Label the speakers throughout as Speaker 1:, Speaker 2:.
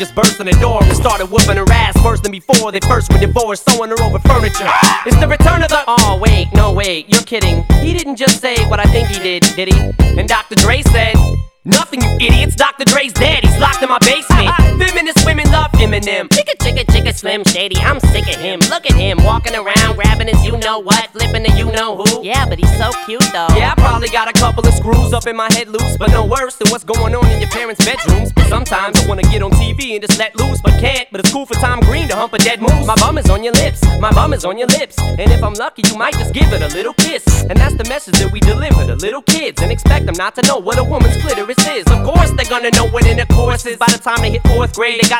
Speaker 1: just burst in the door and started whooping her ass worse than before. They first were divorced, sewing her over furniture. It's the return of the. Oh, wait, no, wait, you're kidding. He didn't just say what I think he did, did he? And Dr. Dre said. Nothing, you idiots. Dr. Dre's dead. He's locked in my basement. Feminist women love Eminem.
Speaker 2: Chicka, chicka, chicka, Slim Shady, I'm sick of him. Look at him walking around, grabbing his you know what, flipping the you know who. Yeah, but he's so cute though.
Speaker 1: Yeah, I probably got a couple of screws up in my head loose, but no worse than what's going on in your parents' bedrooms. Sometimes I wanna get on TV and just let loose, but can't. But it's cool for Tom Green to hump a dead moose. My bum is on your lips, my bum is on your lips. And if I'm lucky, you might just give it a little kiss. And that's the message that we deliver to little kids and expect them not to know what a woman's clitoris is. Of course, they're gonna know what intercourse is. By the time they hit fourth grade, they got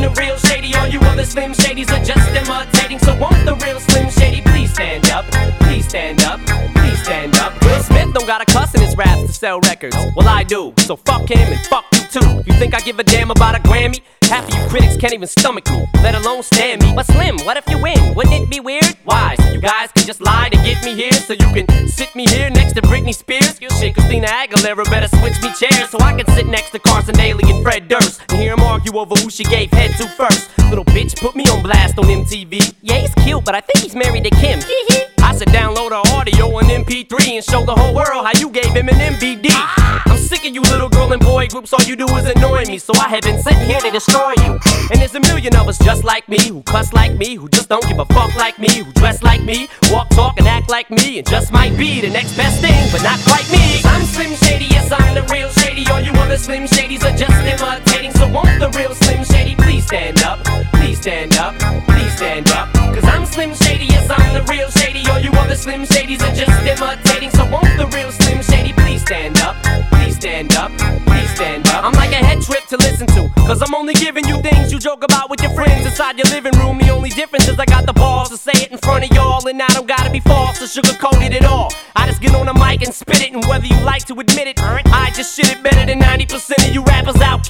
Speaker 1: The real Shady. All you other Slim Shadys are just imitating. So won't the real Slim Shady please stand up? Please stand up, please stand up. Will Smith don't got a cuss in his raps to sell records. Well, I do. So fuck him and fuck you too. You think I give a damn about a Grammy? Half of you critics can't even stomach me, let alone stand me. But Slim, what if you win? Wouldn't it be weird? Why? So you guys can just lie to get me here, so you can sit me here next to Britney Spears. Shit, Christina Aguilera better switch me chairs so I can sit next to Carson Daly and Fred Durst and hear them argue over who she gave head to first. Little bitch put me on blast on MTV. Yeah, he's cute, but I think he's married to Kim. I said download her audio on MP3 and show the whole world how you gave him an MVD. I'm sick of you little girl and boy groups, all you do is annoy me, so I have been sitting here to destroy you. And there's a million of us just like me, who cuss like me, who just don't give a fuck like me, who dress like me, walk, talk, and act like me, and just might be the next best thing, but not quite me. I'm Slim Shady, yes, I'm the real Shady. All you other Slim Shadys are just imitating, so won't Slim Shadys are just imitating, so won't the real Slim Shady please stand up? Please stand up, please stand up. I'm like a head trip to listen to, cause I'm only giving you things you joke about with your friends inside your living room. The only difference is I got the balls to say it in front of y'all, and I don't gotta be false or sugarcoat it at all. I just get on the mic and spit it, and whether you like to admit it, I just shit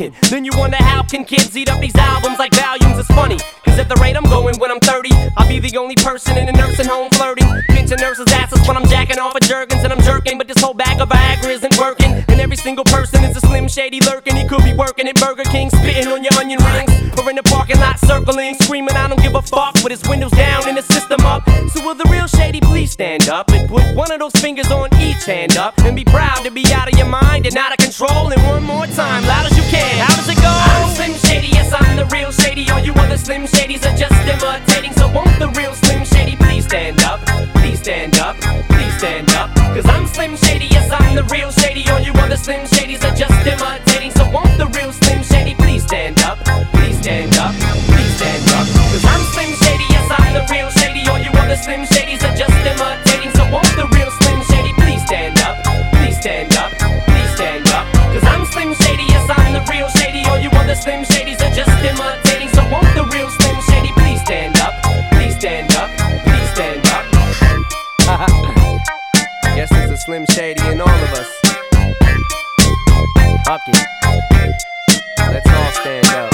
Speaker 1: Then you wonder how can kids eat up these albums like volumes? It's funny, cause at the rate I'm going when I'm 30, I'll be the only person in a nursing home flirting. Pinching nurses' asses when I'm jacking off of Jergens and I'm jerking, but this whole bag of Viagra isn't working. And every single person is a slim shady lurking. He could be working at Burger King, spitting on your onion rings, or in the parking lot circling, screaming, I don't give a fuck, with his windows down and his system up. So will the real shady please stand up and put one of those fingers on each hand up and be proud to be out of your mind and out of control. And one more time, loud as you can. How does it go? I'm Slim Shady, yes, I'm the real shady. All you other Slim Shadys are just imitating. So won't the real Slim Shady please stand up? Please stand up, please stand up. Cause I'm Slim Shady, yes, I'm the real shady. All you other Slim Shadys are just imitating. So won't the real Slim Slim Shadys are just imitating. So won't the real Slim Shady please stand up? Please stand up, please stand up. Guess there's a Slim Shady in all of us. Fuck. Let's all stand up.